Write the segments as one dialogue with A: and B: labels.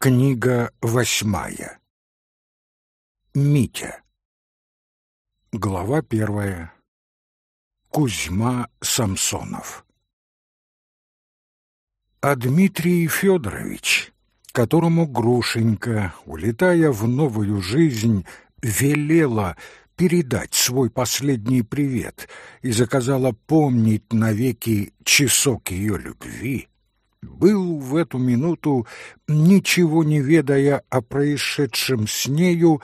A: Книга восьмая. Митя. Глава первая. Кузьма Самсонов. А Дмитрий Федорович, которому Грушенька, улетая в новую жизнь, велела передать свой последний привет и заказала помнить навеки часок ее любви, был в эту минуту, ничего не ведая о происшедшем с нею,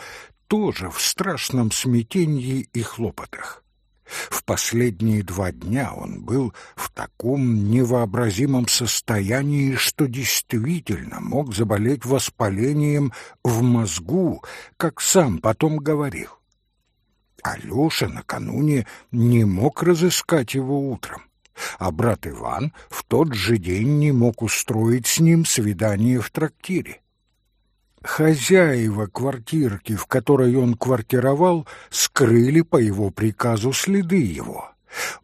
A: тоже в страшном смятении и хлопотах. В последние два дня он был в таком невообразимом состоянии, что действительно мог заболеть воспалением в мозгу, как сам потом говорил. Алёша накануне не мог разыскать его утром а брат Иван в тот же день не мог устроить с ним свидание в трактире. Хозяева квартирки, в которой он квартировал, скрыли по его приказу следы его.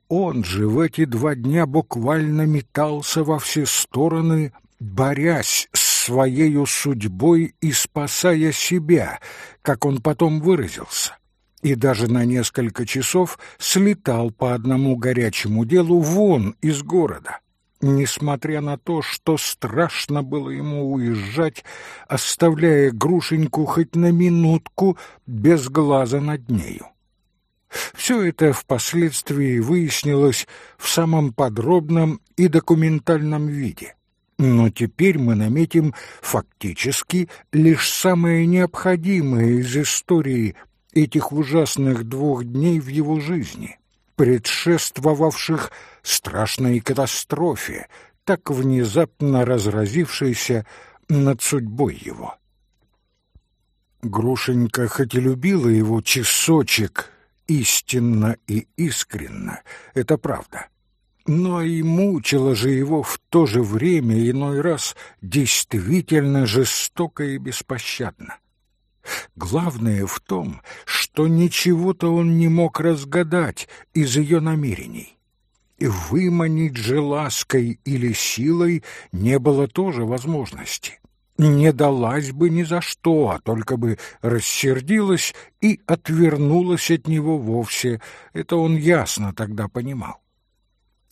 A: Он же в эти два дня буквально метался во все стороны, борясь с своею судьбой и спасая себя, как он потом выразился и даже на несколько часов слетал по одному горячему делу вон из города, несмотря на то, что страшно было ему уезжать, оставляя Грушеньку хоть на минутку без глаза над нею. Все это впоследствии выяснилось в самом подробном и документальном виде. Но теперь мы наметим фактически лишь самое необходимое из истории этих ужасных двух дней в его жизни, предшествовавших страшной катастрофе, так внезапно разразившейся над судьбой его. Грушенька хоть и любила его часочек истинно и искренно, это правда, но и мучила же его в то же время иной раз действительно жестоко и беспощадно. Главное в том, что ничего-то он не мог разгадать из ее намерений. И выманить же лаской или силой не было тоже возможности. Не далась бы ни за что, а только бы рассердилась и отвернулась от него вовсе. Это он ясно тогда понимал.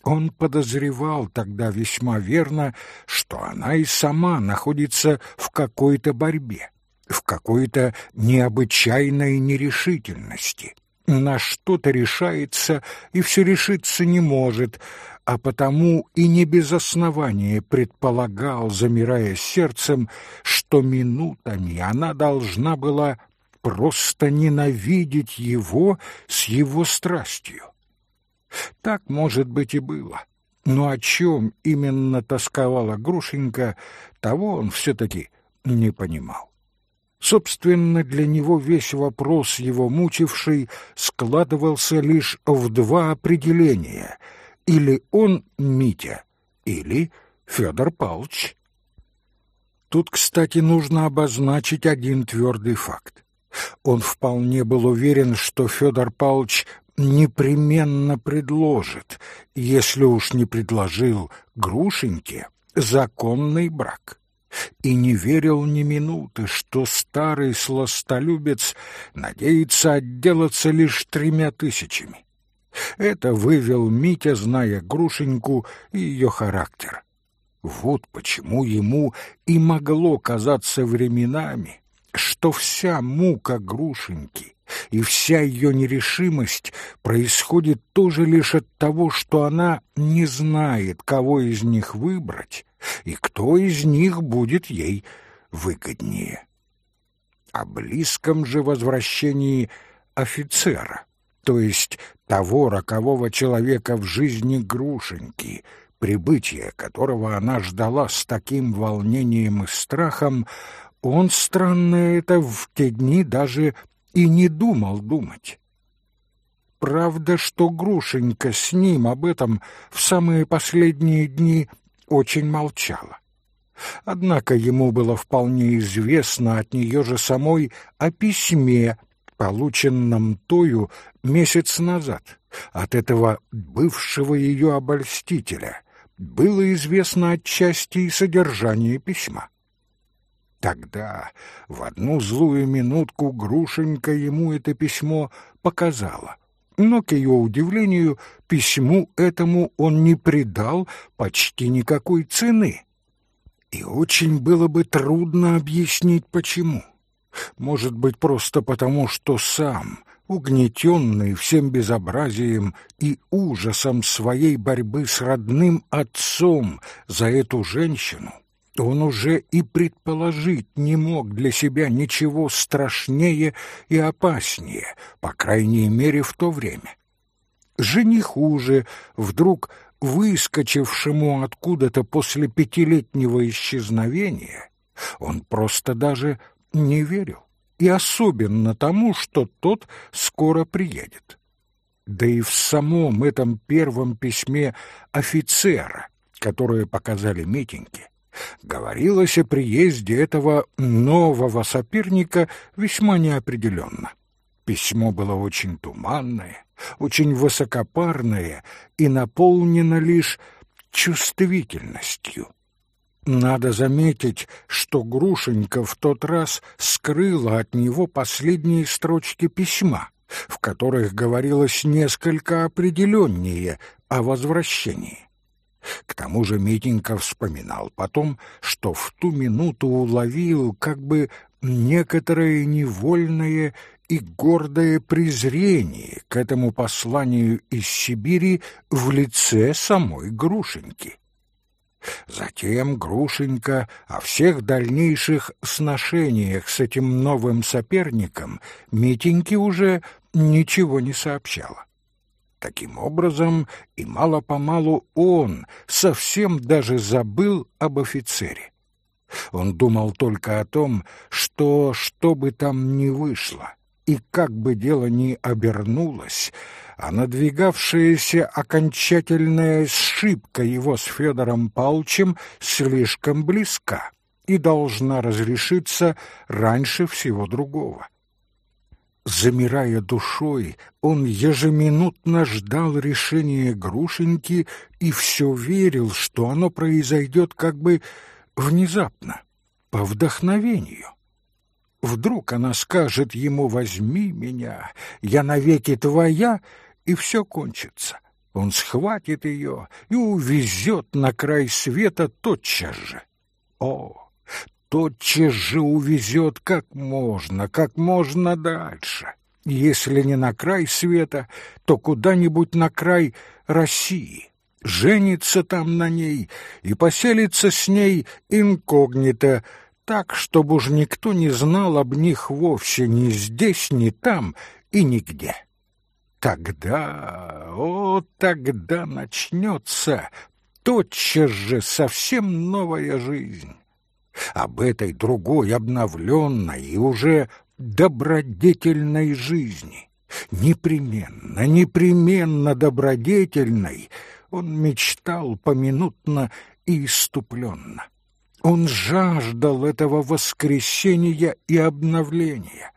A: Он подозревал тогда весьма верно, что она и сама находится в какой-то борьбе в какой-то необычайной нерешительности. На что-то решается и все решиться не может, а потому и не без основания предполагал, замирая сердцем, что минутами она должна была просто ненавидеть его с его страстью. Так, может быть, и было. Но о чем именно тосковала Грушенька, того он все-таки не понимал. Собственно, для него весь вопрос, его мучивший, складывался лишь в два определения. Или он Митя, или Федор Павлович. Тут, кстати, нужно обозначить один твердый факт. Он вполне был уверен, что Федор Павлович непременно предложит, если уж не предложил Грушеньке, законный брак и не верил ни минуты, что старый сластолюбец надеется отделаться лишь тремя тысячами. Это вывел Митя, зная Грушеньку и ее характер. Вот почему ему и могло казаться временами, что вся мука Грушеньки и вся ее нерешимость происходит тоже лишь от того, что она не знает, кого из них выбрать и кто из них будет ей выгоднее. О близком же возвращении офицера, то есть того рокового человека в жизни Грушеньки, прибытие которого она ждала с таким волнением и страхом, он, странно это, в те дни даже и не думал думать. Правда, что Грушенька с ним об этом в самые последние дни очень молчала. Однако ему было вполне известно от нее же самой о письме, полученном тою месяц назад, от этого бывшего ее обольстителя. Было известно отчасти и содержание письма. Тогда, в одну злую минутку, Грушенька ему это письмо показала. Но, к ее удивлению, письму этому он не придал почти никакой цены. И очень было бы трудно объяснить, почему. Может быть, просто потому, что сам, угнетенный всем безобразием и ужасом своей борьбы с родным отцом за эту женщину, он уже и предположить не мог для себя ничего страшнее и опаснее, по крайней мере, в то время. Жениху же, вдруг выскочившему откуда-то после пятилетнего исчезновения, он просто даже не верил, и особенно тому, что тот скоро приедет. Да и в самом этом первом письме офицера, которое показали Митеньке, говорилось о приезде этого нового соперника весьма неопределенно. Письмо было очень туманное, очень высокопарное и наполнено лишь чувствительностью. Надо заметить, что Грушенька в тот раз скрыла от него последние строчки письма, в которых говорилось несколько определеннее о возвращении. К тому же Митенька вспоминал потом, что в ту минуту уловил как бы некоторое невольное и гордое презрение к этому посланию из Сибири в лице самой Грушеньки. Затем Грушенька о всех дальнейших сношениях с этим новым соперником Митеньке уже ничего не сообщала. Таким образом, и мало-помалу он совсем даже забыл об офицере. Он думал только о том, что, что бы там ни вышло, и как бы дело ни обернулось, а надвигавшаяся окончательная сшибка его с Федором Палчем слишком близка и должна разрешиться раньше всего другого. Замирая душой, он ежеминутно ждал решения Грушеньки и все верил, что оно произойдет как бы внезапно, по вдохновению. Вдруг она скажет ему «возьми меня, я навеки твоя», и все кончится. Он схватит ее и увезет на край света тотчас же. О, тотчас же увезет как можно, как можно дальше. Если не на край света, то куда-нибудь на край России. Женится там на ней и поселится с ней инкогнито, так, чтобы уж никто не знал об них вовсе ни здесь, ни там и нигде. Тогда, о, тогда начнется тотчас же совсем новая жизнь об этой другой, обновленной и уже добродетельной жизни. Непременно, непременно добродетельной он мечтал поминутно и иступленно. Он жаждал этого воскресения и обновления.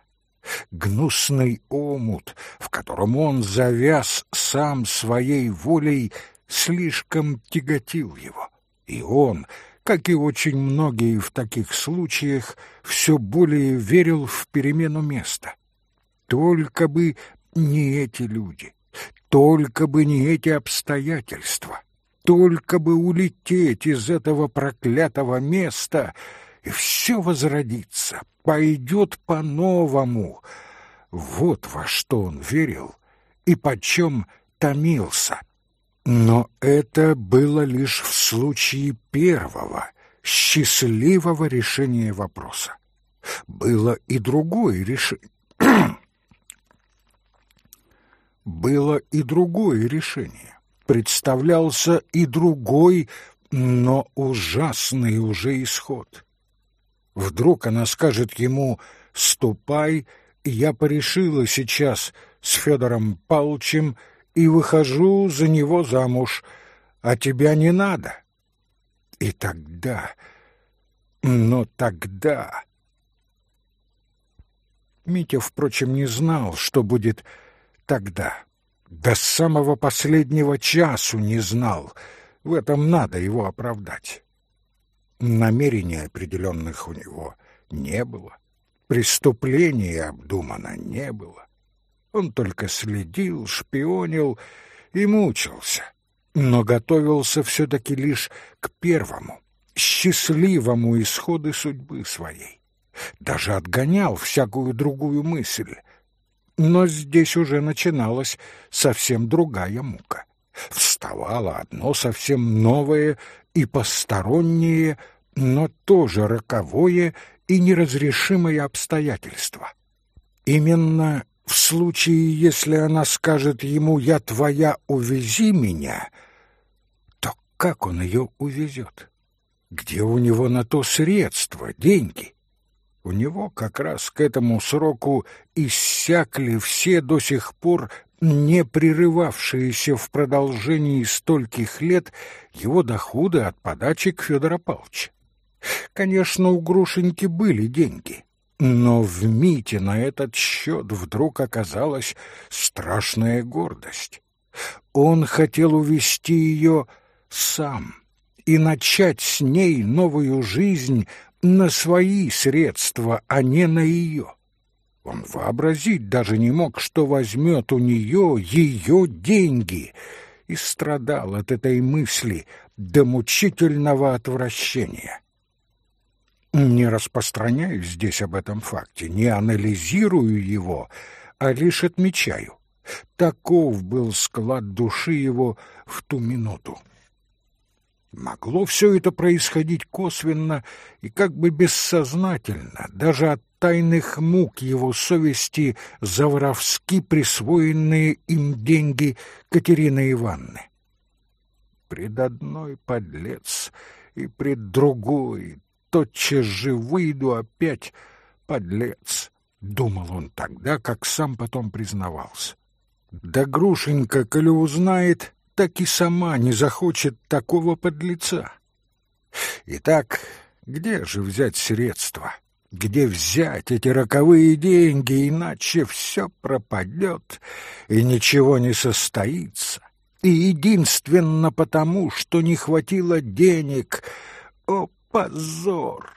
A: Гнусный омут, в котором он завяз сам своей волей, слишком тяготил его, и он — как и очень многие в таких случаях, все более верил в перемену места. Только бы не эти люди, только бы не эти обстоятельства, только бы улететь из этого проклятого места, и все возродится, пойдет по-новому. Вот во что он верил и почем томился. Но это было лишь в случае первого, счастливого решения вопроса. Было и другое решение. было и другое решение. Представлялся и другой, но ужасный уже исход. Вдруг она скажет ему «Ступай, я порешила сейчас с Федором Павловичем, и выхожу за него замуж, а тебя не надо. И тогда, но тогда... Митя, впрочем, не знал, что будет тогда. До самого последнего часу не знал. В этом надо его оправдать. Намерений определенных у него не было. Преступления обдумано не было. Он только следил, шпионил и мучился, но готовился все-таки лишь к первому, счастливому исходу судьбы своей. Даже отгонял всякую другую мысль. Но здесь уже начиналась совсем другая мука. Вставало одно совсем новое и постороннее, но тоже роковое и неразрешимое обстоятельство. Именно случае, если она скажет ему «я твоя, увези меня», то как он ее увезет? Где у него на то средства, деньги? У него как раз к этому сроку иссякли все до сих пор не прерывавшиеся в продолжении стольких лет его доходы от подачек Федора Павловича. Конечно, у Грушеньки были деньги, но в Мите на этот счет вдруг оказалась страшная гордость. Он хотел увести ее сам и начать с ней новую жизнь на свои средства, а не на ее. Он вообразить даже не мог, что возьмет у нее ее деньги, и страдал от этой мысли до мучительного отвращения. Не распространяю здесь об этом факте, не анализирую его, а лишь отмечаю. Таков был склад души его в ту минуту. Могло все это происходить косвенно и как бы бессознательно, даже от тайных мук его совести за воровски присвоенные им деньги Катерины Ивановны. Пред одной подлец и пред другой тотчас же выйду опять подлец, — думал он тогда, как сам потом признавался. Да Грушенька, коли узнает, так и сама не захочет такого подлеца. Итак, где же взять средства? Где взять эти роковые деньги, иначе все пропадет и ничего не состоится? И единственно потому, что не хватило денег. О, позор!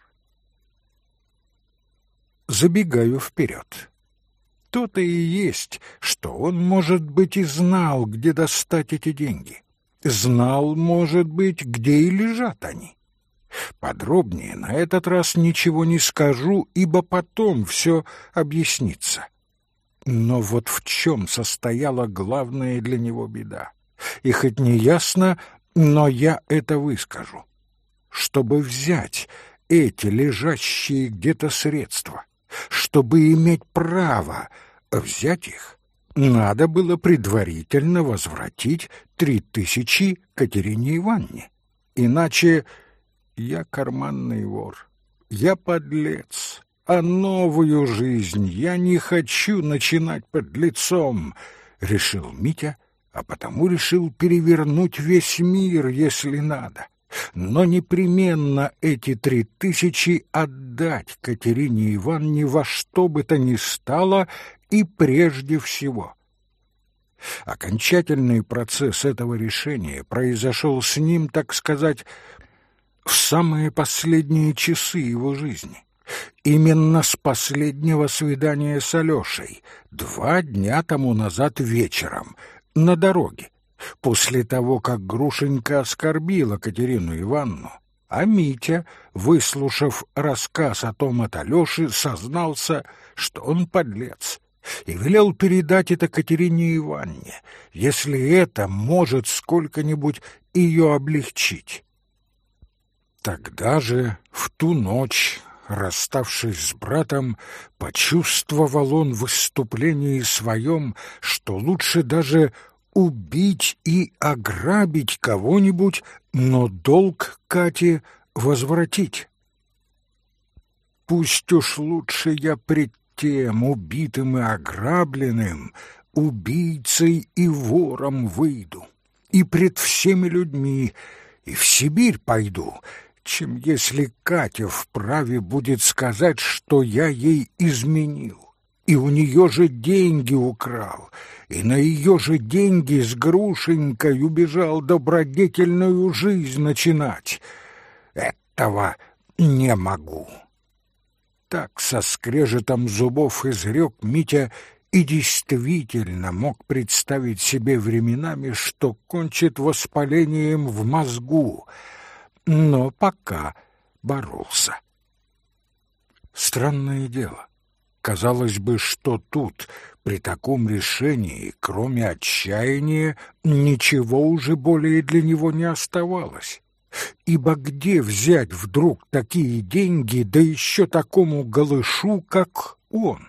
A: Забегаю вперед. То-то и есть, что он, может быть, и знал, где достать эти деньги. Знал, может быть, где и лежат они. Подробнее на этот раз ничего не скажу, ибо потом все объяснится. Но вот в чем состояла главная для него беда. И хоть не ясно, но я это выскажу. Чтобы взять эти лежащие где-то средства, чтобы иметь право взять их, надо было предварительно возвратить три тысячи Катерине Ивановне. Иначе я карманный вор, я подлец, а новую жизнь я не хочу начинать под лицом, решил Митя, а потому решил перевернуть весь мир, если надо но непременно эти три тысячи отдать Катерине Ивановне во что бы то ни стало и прежде всего. Окончательный процесс этого решения произошел с ним, так сказать, в самые последние часы его жизни. Именно с последнего свидания с Алешей, два дня тому назад вечером, на дороге после того, как Грушенька оскорбила Катерину Ивановну, а Митя, выслушав рассказ о том от Алёши, сознался, что он подлец, и велел передать это Катерине Ивановне, если это может сколько-нибудь ее облегчить. Тогда же, в ту ночь, расставшись с братом, почувствовал он в выступлении своем, что лучше даже убить и ограбить кого-нибудь, но долг Кате возвратить. Пусть уж лучше я пред тем убитым и ограбленным, убийцей и вором выйду, и пред всеми людьми, и в Сибирь пойду, чем если Катя вправе будет сказать, что я ей изменил и у нее же деньги украл, и на ее же деньги с грушенькой убежал добродетельную жизнь начинать. Этого не могу. так со скрежетом зубов изрек Митя и действительно мог представить себе временами, что кончит воспалением в мозгу, но пока боролся. Странное дело. Казалось бы, что тут, при таком решении, кроме отчаяния, ничего уже более для него не оставалось. Ибо где взять вдруг такие деньги, да еще такому голышу, как он?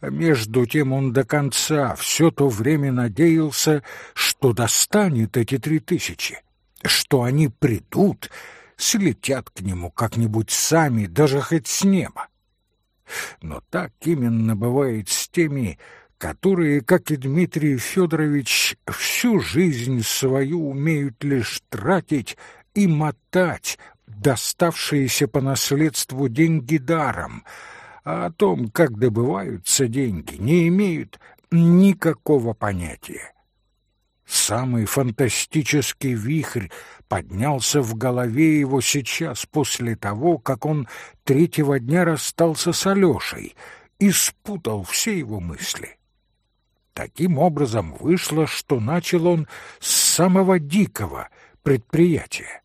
A: А между тем он до конца все то время надеялся, что достанет эти три тысячи, что они придут, слетят к нему как-нибудь сами, даже хоть с неба. Но так именно бывает с теми, которые, как и Дмитрий Федорович, всю жизнь свою умеют лишь тратить и мотать доставшиеся по наследству деньги даром, а о том, как добываются деньги, не имеют никакого понятия. Самый фантастический вихрь поднялся в голове его сейчас, после того, как он третьего дня расстался с Алешей и спутал все его мысли. Таким образом вышло, что начал он с самого дикого предприятия.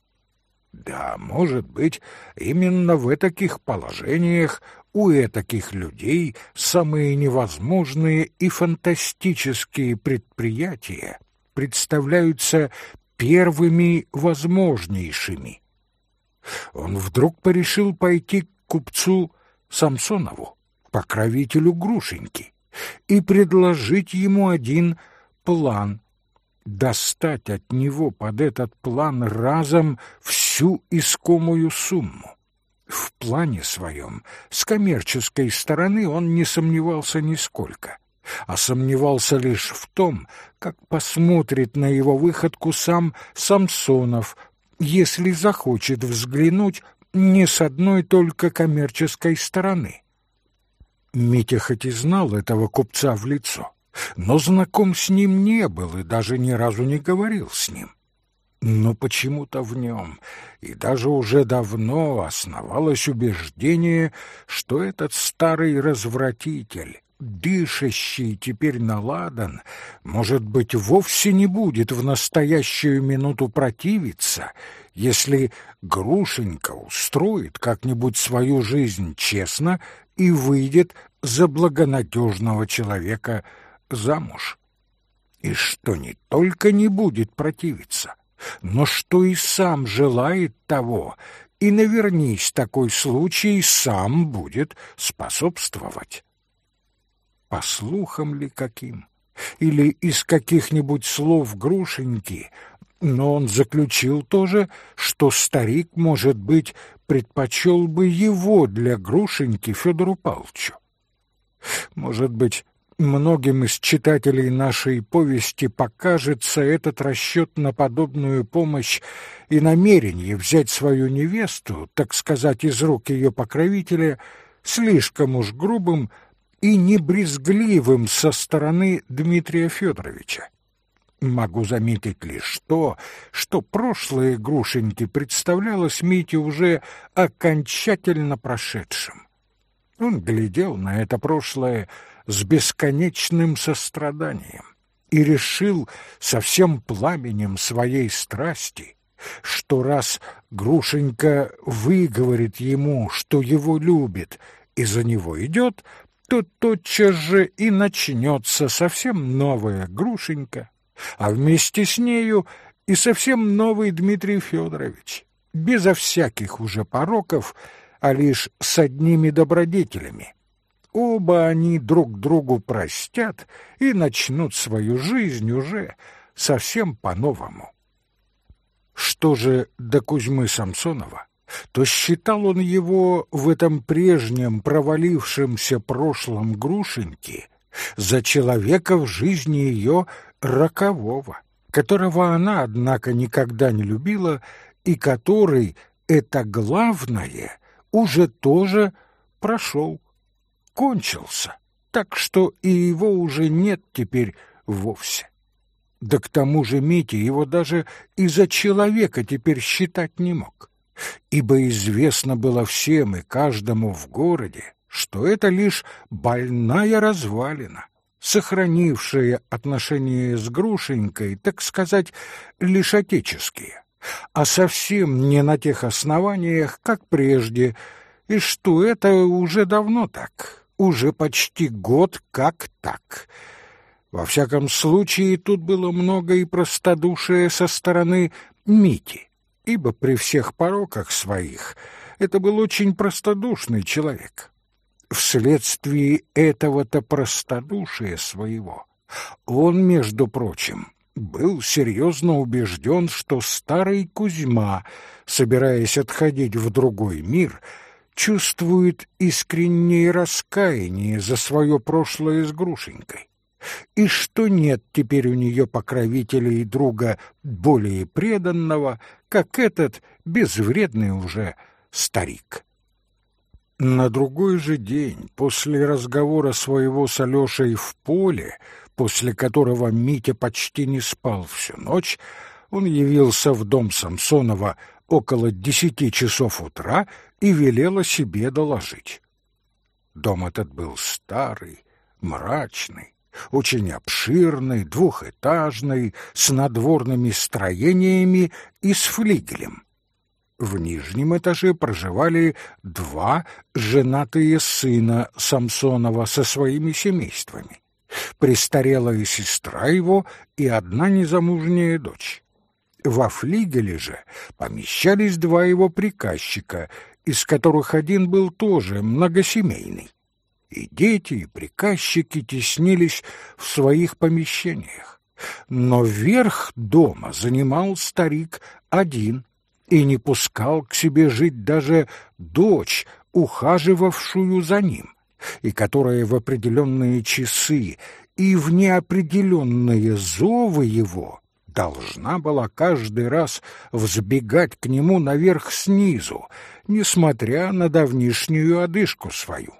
A: Да, может быть, именно в таких положениях у таких людей самые невозможные и фантастические предприятия представляются первыми возможнейшими. Он вдруг порешил пойти к купцу Самсонову, покровителю Грушеньки, и предложить ему один план, достать от него под этот план разом всю искомую сумму. В плане своем с коммерческой стороны он не сомневался нисколько а сомневался лишь в том, как посмотрит на его выходку сам Самсонов, если захочет взглянуть не с одной только коммерческой стороны. Митя хоть и знал этого купца в лицо, но знаком с ним не был и даже ни разу не говорил с ним. Но почему-то в нем, и даже уже давно основалось убеждение, что этот старый развратитель дышащий теперь наладан, может быть, вовсе не будет в настоящую минуту противиться, если Грушенька устроит как-нибудь свою жизнь честно и выйдет за благонадежного человека замуж. И что не только не будет противиться, но что и сам желает того, и навернись такой случай сам будет способствовать по слухам ли каким, или из каких-нибудь слов Грушеньки, но он заключил тоже, что старик, может быть, предпочел бы его для Грушеньки Федору Павловичу. Может быть, многим из читателей нашей повести покажется этот расчет на подобную помощь и намерение взять свою невесту, так сказать, из рук ее покровителя, слишком уж грубым, и небрезгливым со стороны Дмитрия Федоровича. Могу заметить лишь то, что прошлое Грушеньки представлялось Мите уже окончательно прошедшим. Он глядел на это прошлое с бесконечным состраданием и решил со всем пламенем своей страсти, что раз Грушенька выговорит ему, что его любит и за него идет, то тотчас же и начнется совсем новая Грушенька, а вместе с нею и совсем новый Дмитрий Федорович, безо всяких уже пороков, а лишь с одними добродетелями. Оба они друг другу простят и начнут свою жизнь уже совсем по-новому. Что же до Кузьмы Самсонова? То считал он его в этом прежнем провалившемся прошлом Грушеньке за человека в жизни ее рокового, которого она, однако, никогда не любила и который, это главное, уже тоже прошел, кончился, так что и его уже нет теперь вовсе. Да к тому же Митя его даже и за человека теперь считать не мог. Ибо известно было всем и каждому в городе, что это лишь больная развалина, сохранившая отношения с Грушенькой, так сказать, лишь отеческие, а совсем не на тех основаниях, как прежде, и что это уже давно так, уже почти год как так. Во всяком случае, тут было много и простодушия со стороны Мити, ибо при всех пороках своих это был очень простодушный человек. Вследствие этого-то простодушия своего он, между прочим, был серьезно убежден, что старый Кузьма, собираясь отходить в другой мир, чувствует искреннее раскаяние за свое прошлое с Грушенькой, и что нет теперь у нее покровителя и друга более преданного, как этот безвредный уже старик. На другой же день, после разговора своего с Алешей в поле, после которого Митя почти не спал всю ночь, он явился в дом Самсонова около десяти часов утра и велел о себе доложить. Дом этот был старый, мрачный, очень обширный, двухэтажный, с надворными строениями и с флигелем. В нижнем этаже проживали два женатые сына Самсонова со своими семействами, престарелая сестра его и одна незамужняя дочь. Во флигеле же помещались два его приказчика, из которых один был тоже многосемейный. И дети, и приказчики теснились в своих помещениях. Но верх дома занимал старик один — и не пускал к себе жить даже дочь, ухаживавшую за ним, и которая в определенные часы и в неопределенные зовы его должна была каждый раз взбегать к нему наверх снизу, несмотря на давнишнюю одышку свою.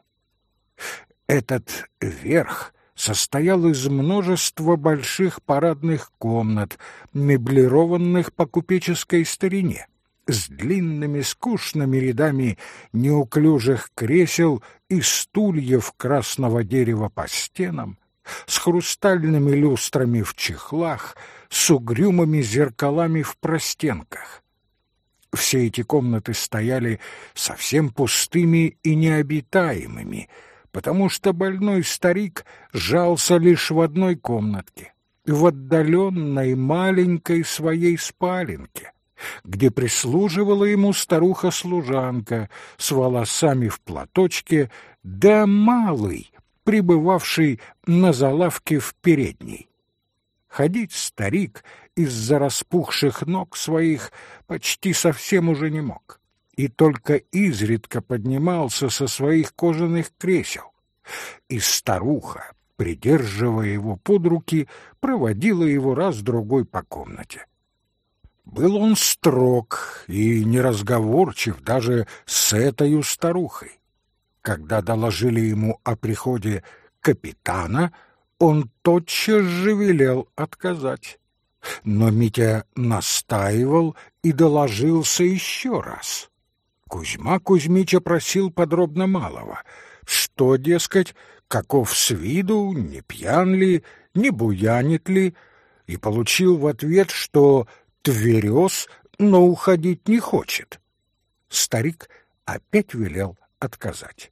A: Этот верх состоял из множества больших парадных комнат, меблированных по купеческой старине, с длинными скучными рядами неуклюжих кресел и стульев красного дерева по стенам, с хрустальными люстрами в чехлах, с угрюмыми зеркалами в простенках. Все эти комнаты стояли совсем пустыми и необитаемыми, потому что больной старик жался лишь в одной комнатке, в отдаленной маленькой своей спаленке, где прислуживала ему старуха-служанка с волосами в платочке, да малый, пребывавший на залавке в передней. Ходить старик из-за распухших ног своих почти совсем уже не мог, и только изредка поднимался со своих кожаных кресел. И старуха, придерживая его под руки, проводила его раз-другой по комнате. Был он строг и неразговорчив даже с этой старухой. Когда доложили ему о приходе капитана, он тотчас же велел отказать. Но Митя настаивал и доложился еще раз. Кузьма Кузьмича просил подробно малого, что, дескать, каков с виду, не пьян ли, не буянит ли, и получил в ответ, что тверез, но уходить не хочет. Старик опять велел отказать.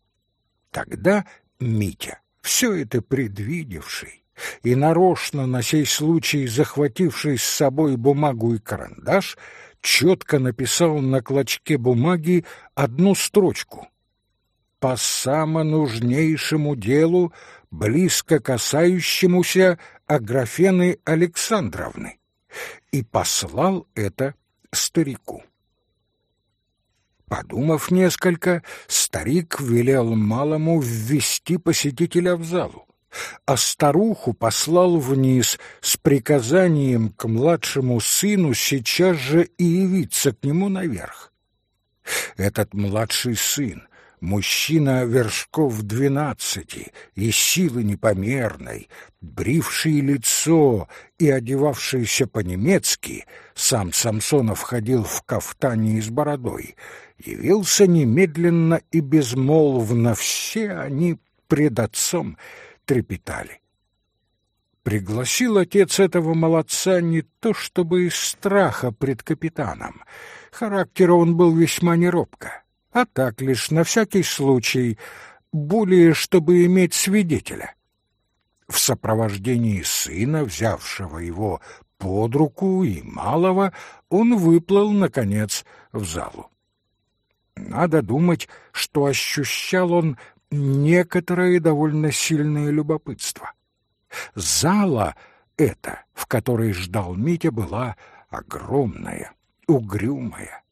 A: Тогда Митя, все это предвидевший и нарочно на сей случай захвативший с собой бумагу и карандаш, четко написал на клочке бумаги одну строчку. «По самонужнейшему делу, близко касающемуся Аграфены Александровны» и послал это старику. Подумав несколько, старик велел малому ввести посетителя в залу, а старуху послал вниз с приказанием к младшему сыну сейчас же и явиться к нему наверх. Этот младший сын, Мужчина вершков двенадцати и силы непомерной, бривший лицо и одевавшийся по-немецки, сам Самсонов ходил в кафтане и с бородой, явился немедленно и безмолвно, все они пред отцом трепетали. Пригласил отец этого молодца не то чтобы из страха пред капитаном, характера он был весьма неробко, а так лишь на всякий случай, более чтобы иметь свидетеля. В сопровождении сына, взявшего его под руку и малого, он выплыл, наконец, в залу. Надо думать, что ощущал он некоторое довольно сильное любопытство. Зала эта, в которой ждал Митя, была огромная, угрюмая,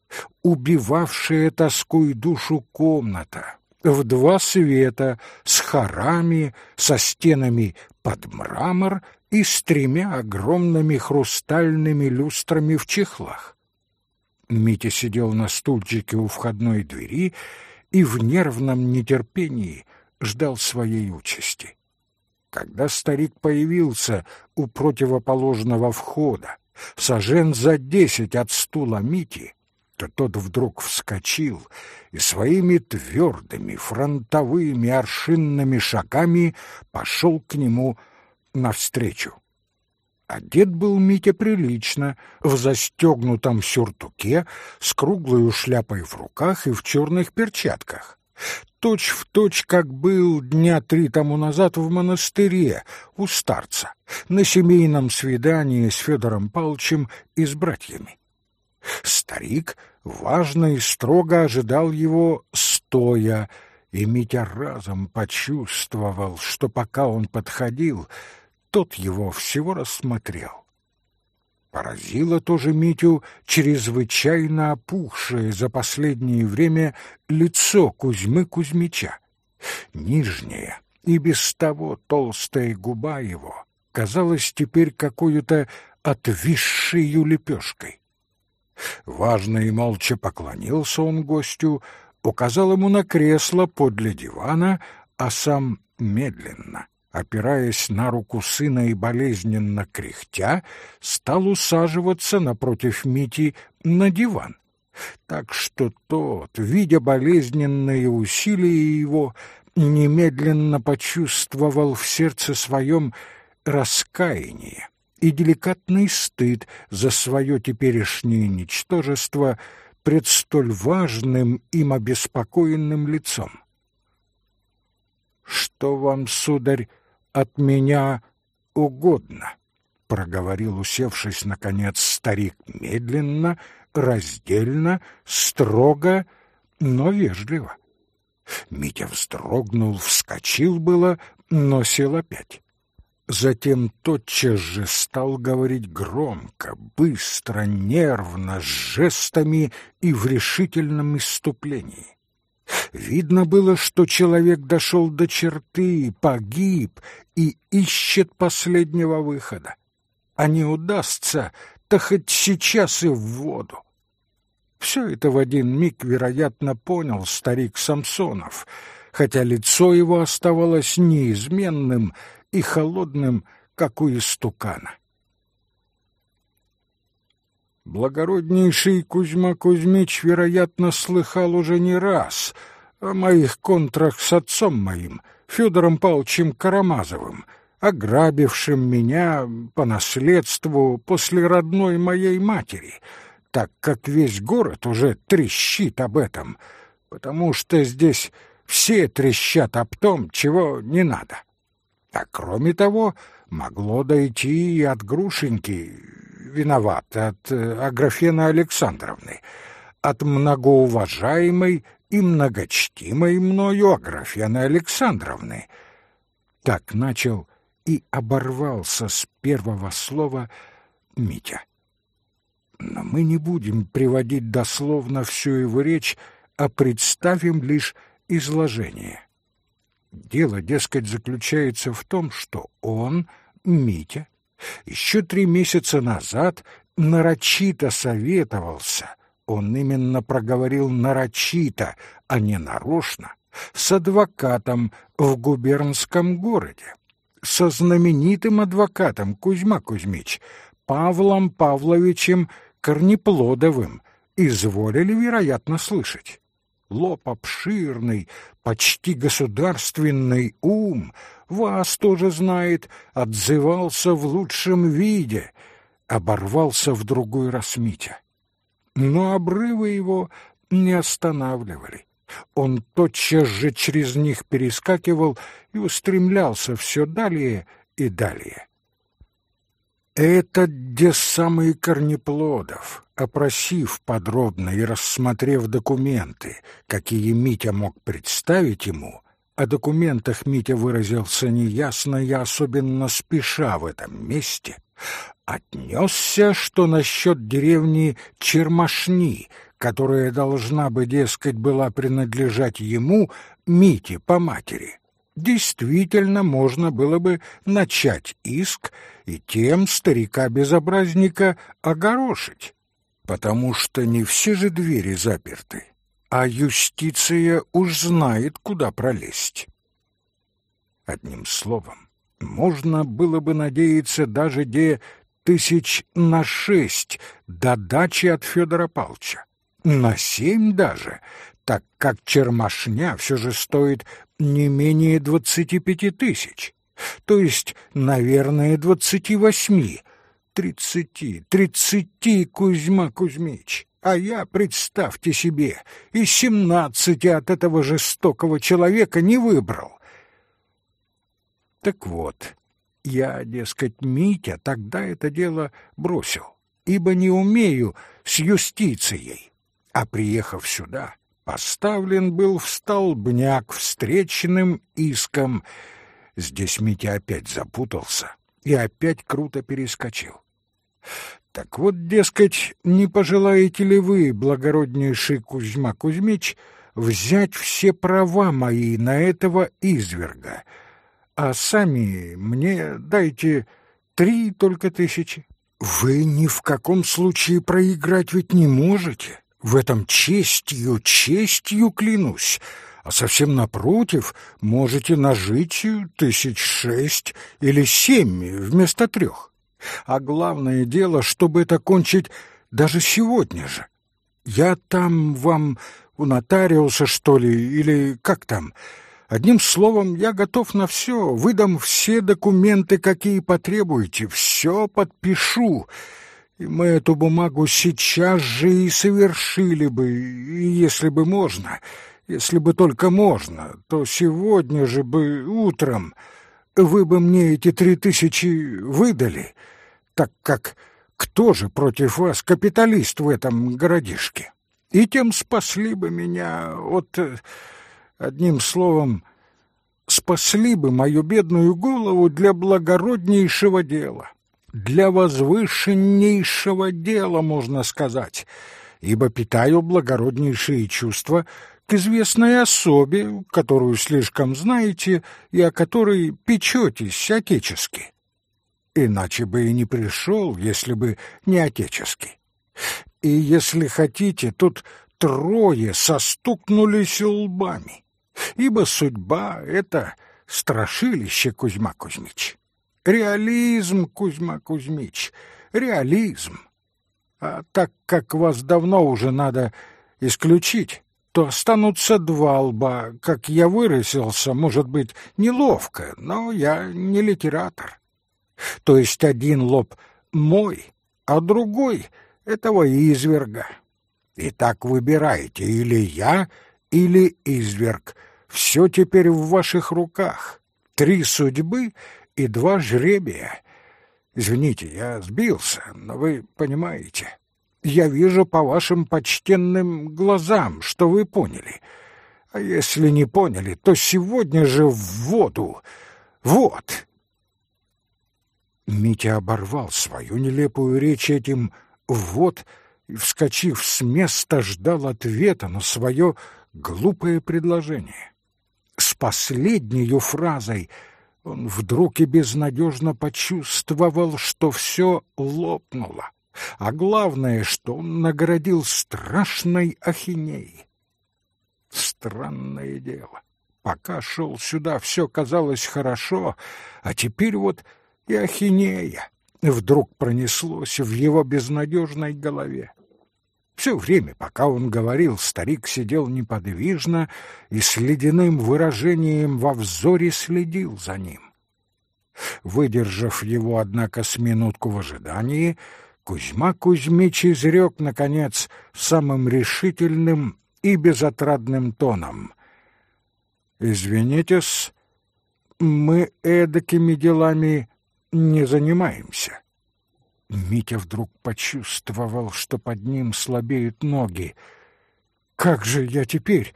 A: убивавшая тоску и душу комната, в два света, с хорами, со стенами под мрамор и с тремя огромными хрустальными люстрами в чехлах. Митя сидел на стульчике у входной двери и в нервном нетерпении ждал своей участи. Когда старик появился у противоположного входа, сажен за десять от стула Мити, то тот вдруг вскочил и своими твердыми фронтовыми аршинными шагами пошел к нему навстречу. Одет был Митя прилично, в застегнутом сюртуке, с круглой шляпой в руках и в черных перчатках. Точь в точь, как был дня три тому назад в монастыре у старца, на семейном свидании с Федором Павловичем и с братьями. Старик важно и строго ожидал его стоя, и Митя разом почувствовал, что пока он подходил, тот его всего рассмотрел. Поразило тоже Митю чрезвычайно опухшее за последнее время лицо Кузьмы Кузьмича. Нижняя и без того толстая губа его казалась теперь какой-то отвисшей лепешкой. Важно и молча поклонился он гостю, указал ему на кресло подле дивана, а сам медленно, опираясь на руку сына и болезненно кряхтя, стал усаживаться напротив Мити на диван. Так что тот, видя болезненные усилия его, немедленно почувствовал в сердце своем раскаяние и деликатный стыд за свое теперешнее ничтожество пред столь важным им обеспокоенным лицом. «Что вам, сударь, от меня угодно?» — проговорил, усевшись, наконец, старик медленно, раздельно, строго, но вежливо. Митя вздрогнул, вскочил было, но сел опять. Затем тотчас же стал говорить громко, быстро, нервно, с жестами и в решительном иступлении. Видно было, что человек дошел до черты, погиб и ищет последнего выхода. А не удастся, то хоть сейчас и в воду. Все это в один миг, вероятно, понял старик Самсонов, хотя лицо его оставалось неизменным — и холодным, как у истукана. Благороднейший Кузьма Кузьмич, вероятно, слыхал уже не раз о моих контрах с отцом моим, Федором Павловичем Карамазовым, ограбившим меня по наследству после родной моей матери, так как весь город уже трещит об этом, потому что здесь все трещат об том, чего не надо. А кроме того, могло дойти и от Грушеньки, виноват, от э, Аграфены Александровны, от многоуважаемой и многочтимой мною Аграфены Александровны. Так начал и оборвался с первого слова Митя. Но мы не будем приводить дословно всю его речь, а представим лишь изложение. Дело, дескать, заключается в том, что он, Митя, еще три месяца назад нарочито советовался, он именно проговорил нарочито, а не нарочно, с адвокатом в губернском городе, со знаменитым адвокатом Кузьма Кузьмич, Павлом Павловичем Корнеплодовым, изволили, вероятно, слышать. Лоб обширный, почти государственный ум, вас тоже знает, отзывался в лучшем виде, оборвался в другой раз Митя. Но обрывы его не останавливали. Он тотчас же через них перескакивал и устремлялся все далее и далее. Этот где самый Корнеплодов, опросив подробно и рассмотрев документы, какие Митя мог представить ему, о документах Митя выразился неясно и особенно спеша в этом месте, отнесся, что насчет деревни Чермашни, которая должна бы, дескать, была принадлежать ему, Мите по матери, действительно можно было бы начать иск и тем старика-безобразника огорошить, потому что не все же двери заперты, а юстиция уж знает, куда пролезть. Одним словом, можно было бы надеяться даже де тысяч на шесть до дачи от Федора Палча, на семь даже, так как чермашня все же стоит не менее двадцати пяти тысяч, то есть, наверное, двадцати восьми, тридцати, тридцати, Кузьма Кузьмич. А я, представьте себе, и семнадцати от этого жестокого человека не выбрал. Так вот, я, дескать, Митя, тогда это дело бросил, ибо не умею с юстицией. А приехав сюда, поставлен был в столбняк встречным иском. Здесь Митя опять запутался и опять круто перескочил. Так вот, дескать, не пожелаете ли вы, благороднейший Кузьма Кузьмич, взять все права мои на этого изверга, а сами мне дайте три только тысячи? Вы ни в каком случае проиграть ведь не можете. В этом честью, честью клянусь, а совсем напротив, можете нажить тысяч шесть или семь вместо трех. А главное дело, чтобы это кончить даже сегодня же. Я там вам у нотариуса, что ли, или как там? Одним словом, я готов на все, выдам все документы, какие потребуете, все подпишу, и мы эту бумагу сейчас же и совершили бы, если бы можно, если бы только можно, то сегодня же бы утром вы бы мне эти три тысячи выдали, так как кто же против вас капиталист в этом городишке? И тем спасли бы меня от... Одним словом, спасли бы мою бедную голову для благороднейшего дела для возвышеннейшего дела, можно сказать, ибо питаю благороднейшие чувства к известной особе, которую слишком знаете и о которой печетесь отечески. Иначе бы и не пришел, если бы не отечески. И если хотите, тут трое состукнулись лбами, ибо судьба — это страшилище, Кузьма Кузьмич. Реализм, Кузьма Кузьмич, реализм. А так как вас давно уже надо исключить, то останутся два лба. Как я выразился, может быть, неловко, но я не литератор. То есть один лоб мой, а другой — этого изверга. И так выбирайте, или я, или изверг. Все теперь в ваших руках. Три судьбы и два жребия. Извините, я сбился, но вы понимаете. Я вижу по вашим почтенным глазам, что вы поняли. А если не поняли, то сегодня же в воду. Вот. Митя оборвал свою нелепую речь этим «вот» и, вскочив с места, ждал ответа на свое глупое предложение. С последней фразой — он вдруг и безнадежно почувствовал, что все лопнуло, а главное, что он наградил страшной ахинеей. Странное дело. Пока шел сюда, все казалось хорошо, а теперь вот и ахинея вдруг пронеслось в его безнадежной голове. Все время, пока он говорил, старик сидел неподвижно и с ледяным выражением во взоре следил за ним. Выдержав его, однако, с минутку в ожидании, Кузьма Кузьмич изрек, наконец, самым решительным и безотрадным тоном. «Извинитесь, мы эдакими делами не занимаемся». Митя вдруг почувствовал, что под ним слабеют ноги. «Как же я теперь,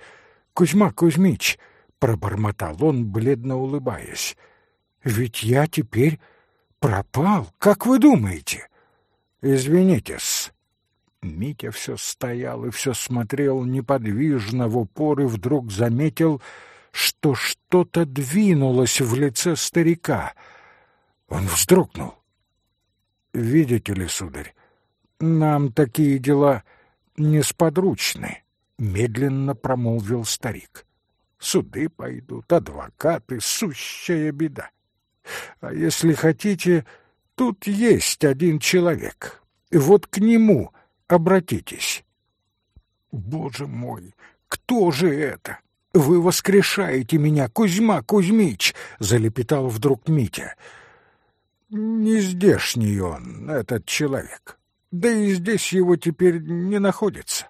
A: Кузьма Кузьмич?» — пробормотал он, бледно улыбаясь. «Ведь я теперь пропал, как вы думаете?» «Извинитесь». Митя все стоял и все смотрел неподвижно в упор и вдруг заметил, что что-то двинулось в лице старика. Он вздрогнул. «Видите ли, сударь, нам такие дела несподручны», — медленно промолвил старик. «Суды пойдут, адвокаты, сущая беда. А если хотите, тут есть один человек, вот к нему обратитесь». «Боже мой, кто же это? Вы воскрешаете меня, Кузьма Кузьмич!» — залепетал вдруг Митя. Не здешний он, этот человек. Да и здесь его теперь не находится.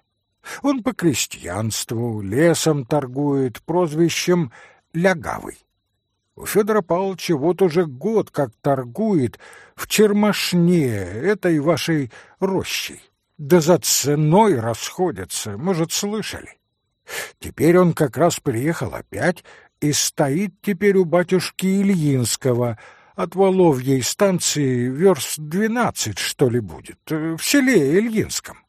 A: Он по крестьянству, лесом торгует, прозвищем Лягавый. У Федора Павловича вот уже год как торгует в Чермашне, этой вашей рощей. Да за ценой расходятся, может, слышали. Теперь он как раз приехал опять и стоит теперь у батюшки Ильинского — от Воловьей станции верст двенадцать, что ли, будет, э, в селе Ильинском.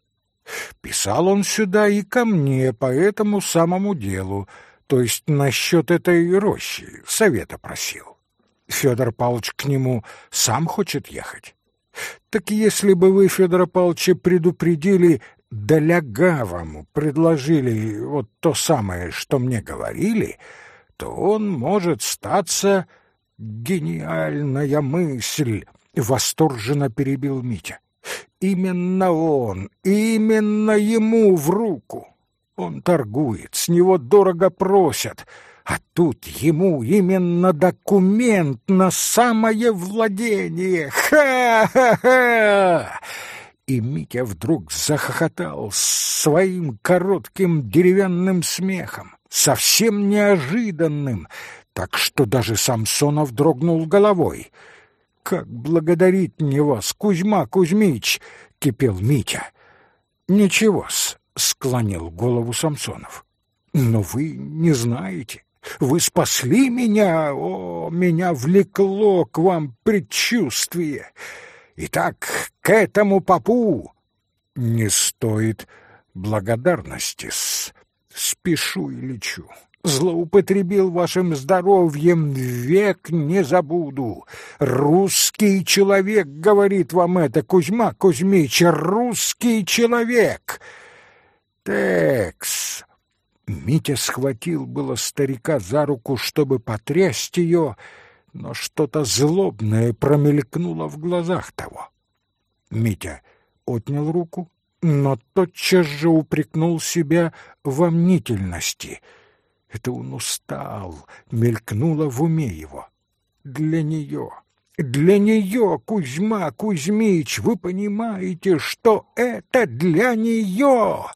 A: Писал он сюда и ко мне по этому самому делу, то есть насчет этой рощи, совета просил. Федор Павлович к нему сам хочет ехать. Так если бы вы, Федора Павловича, предупредили, да лягавому предложили вот то самое, что мне говорили, то он может статься «Гениальная мысль!» — восторженно перебил Митя. «Именно он, именно ему в руку! Он торгует, с него дорого просят, а тут ему именно документ на самое владение! Ха-ха-ха!» И Митя вдруг захохотал своим коротким деревянным смехом, совсем неожиданным, так что даже Самсонов дрогнул головой. «Как благодарить мне вас, Кузьма Кузьмич!» — кипел Митя. «Ничего-с», — склонил голову Самсонов. «Но вы не знаете. Вы спасли меня, о, меня влекло к вам предчувствие. Итак, к этому попу не стоит благодарности-с. Спешу и лечу злоупотребил вашим здоровьем, век не забуду. Русский человек говорит вам это, Кузьма Кузьмич, русский человек. Текс. Митя схватил было старика за руку, чтобы потрясть ее, но что-то злобное промелькнуло в глазах того. Митя отнял руку, но тотчас же упрекнул себя во мнительности — это он устал, мелькнуло в уме его. Для нее, для нее, Кузьма Кузьмич, вы понимаете, что это для нее?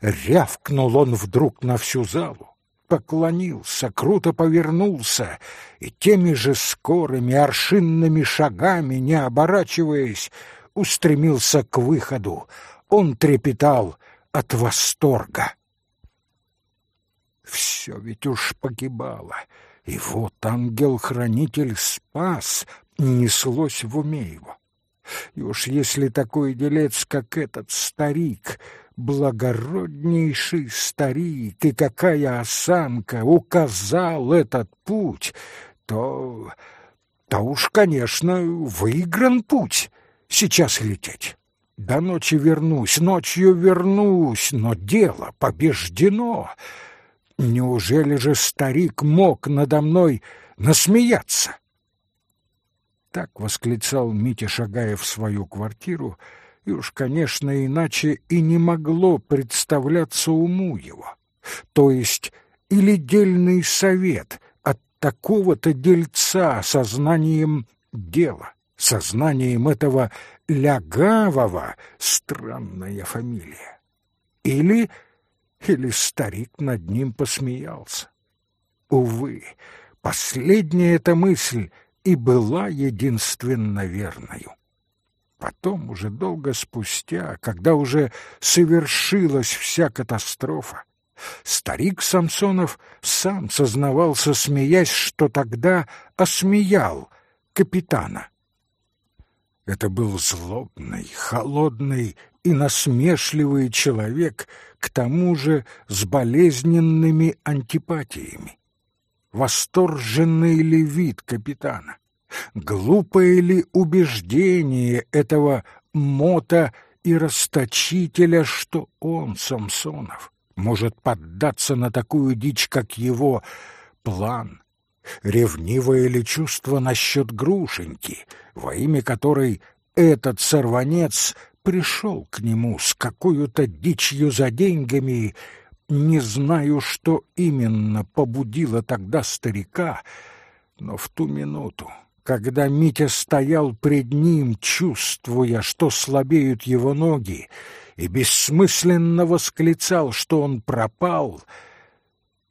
A: Рявкнул он вдруг на всю залу, поклонился, круто повернулся и теми же скорыми аршинными шагами, не оборачиваясь, устремился к выходу. Он трепетал от восторга. Все ведь уж погибало. И вот ангел-хранитель спас, неслось в уме его. И уж если такой делец, как этот старик, благороднейший старик, и какая осанка указал этот путь, то... то уж, конечно, выигран путь сейчас лететь. До ночи вернусь, ночью вернусь, но дело побеждено. Неужели же старик мог надо мной насмеяться? Так восклицал Митя, шагая в свою квартиру, и уж, конечно, иначе и не могло представляться уму его. То есть или дельный совет от такого-то дельца сознанием дела, сознанием этого лягавого, странная фамилия. Или или старик над ним посмеялся. Увы, последняя эта мысль и была единственно верною. Потом, уже долго спустя, когда уже совершилась вся катастрофа, старик Самсонов сам сознавался, смеясь, что тогда осмеял капитана. Это был злобный, холодный и насмешливый человек, к тому же с болезненными антипатиями. Восторженный ли вид капитана? Глупое ли убеждение этого мота и расточителя, что он, Самсонов, может поддаться на такую дичь, как его план? Ревнивое ли чувство насчет грушеньки, во имя которой этот сорванец пришел к нему с какой-то дичью за деньгами, не знаю, что именно побудило тогда старика, но в ту минуту, когда Митя стоял пред ним, чувствуя, что слабеют его ноги, и бессмысленно восклицал, что он пропал,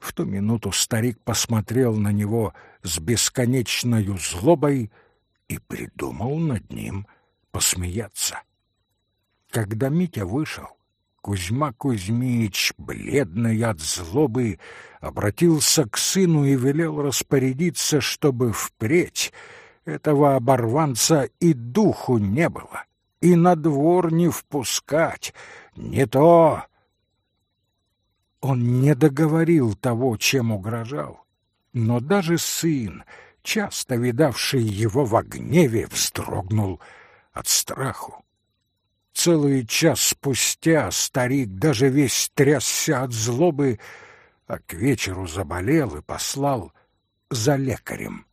A: в ту минуту старик посмотрел на него с бесконечной злобой и придумал над ним посмеяться. Когда Митя вышел, Кузьма Кузьмич, бледный от злобы, обратился к сыну и велел распорядиться, чтобы впредь этого оборванца и духу не было, и на двор не впускать, не то... Он не договорил того, чем угрожал, но даже сын, часто видавший его в гневе, вздрогнул от страху. Целый час спустя старик даже весь трясся от злобы, а к вечеру заболел и послал за лекарем.